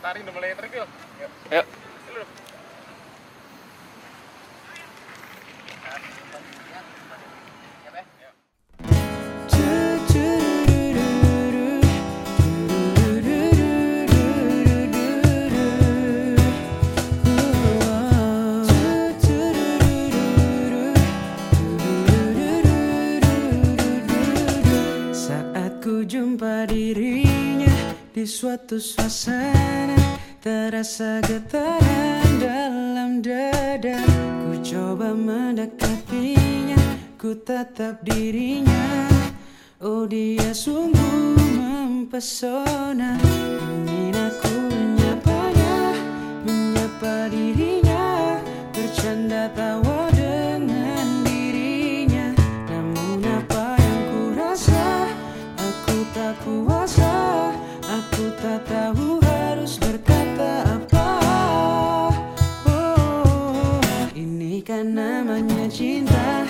Matahari udah mulai terik yuk. Yuk. Jumpa dirinya di suatu suasana Terasa getaran dalam dada. Ku coba mendekatinya, ku tatap dirinya. Oh dia sungguh mempesona. Ingin aku menyapanya, menyapa dirinya. Bercanda tawa dengan dirinya. Namun apa yang ku rasa Aku tak kuasa Aku tak tahu harus berkata apa. Oh, ini kan namanya cinta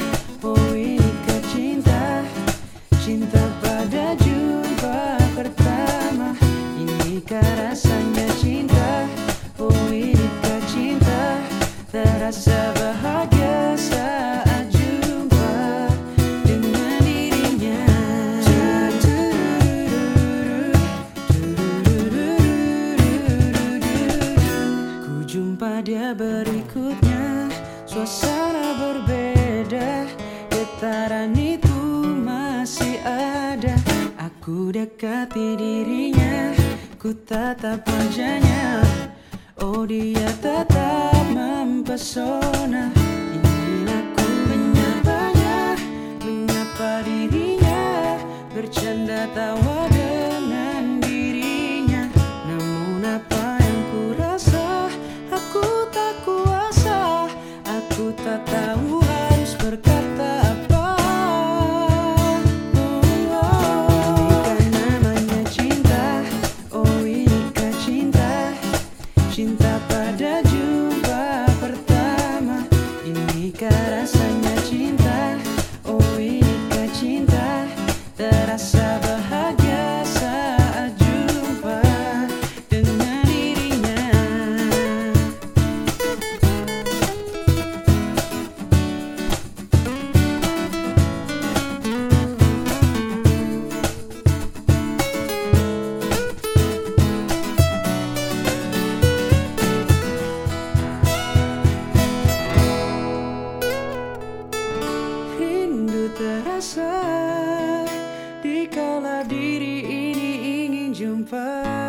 Getaran itu masih ada. Aku dekati dirinya Ku tatap wajahnya. Oh dia tetap mempesona. Ingin aku menyapanya Menyapa dirinya Bercanda tawa terasa di kala diri ini ingin jumpa.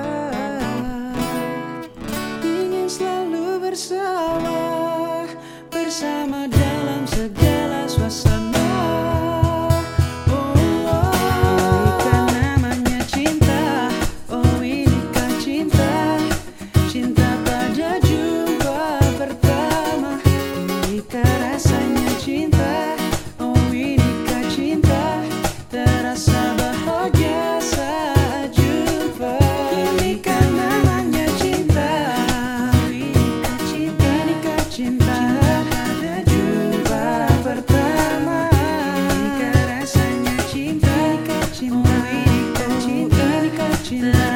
Catina, Catina, Catina.